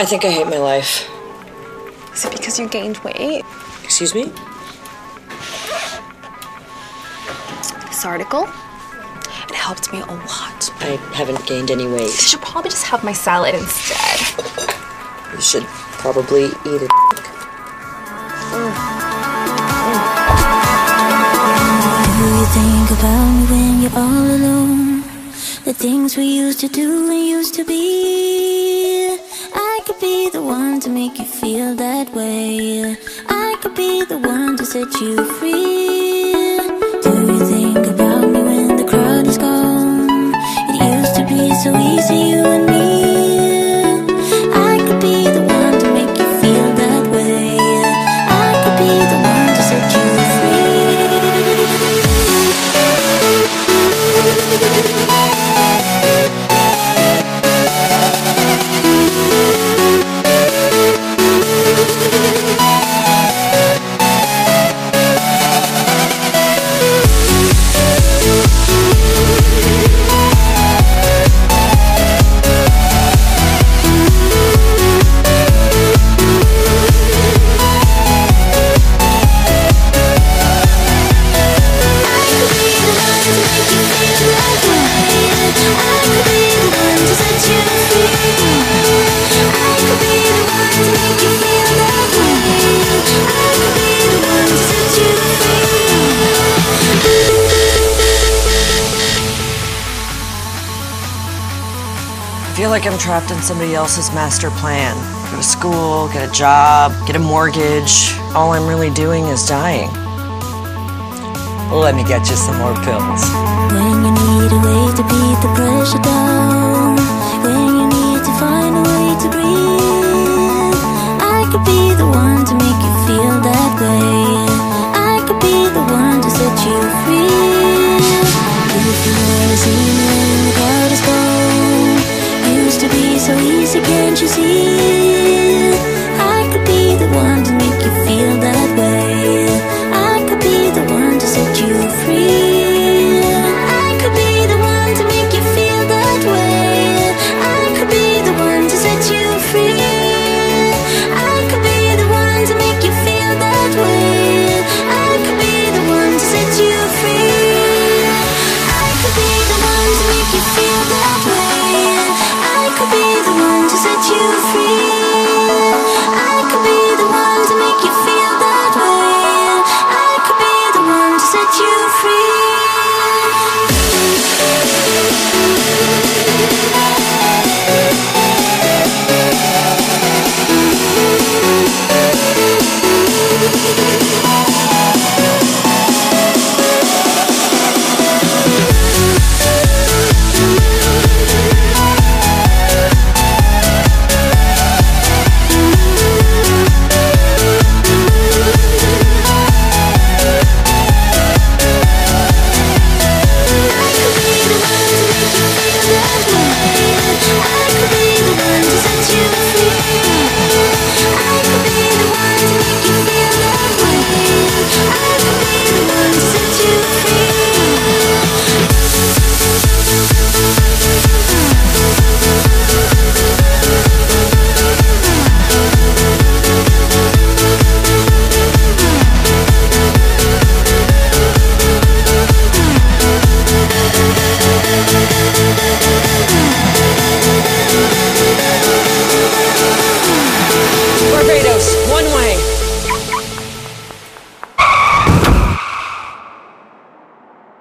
I think I hate my life. Is it because you gained weight? Excuse me? This article, it helped me a lot. I haven't gained any weight. You should probably just have my salad instead. You should probably eat it. Do you think about me when you're all alone? The things we used to do and used to be. Be the one to make you feel that way. I could be the one to set you free. Do you think about me when the crowd is gone? It used to be so easy, feel like I'm trapped in somebody else's master plan. Go to school, get a job, get a mortgage. All I'm really doing is dying. Let me get you some more pills. When you need a way to beat the pressure down, when you need to find a way to breathe, I could be the one can't you see? I could be the one to make you feel that way. I could be the one to set you free. I could be the one to make you feel that way. I could be the one to set you free. one way.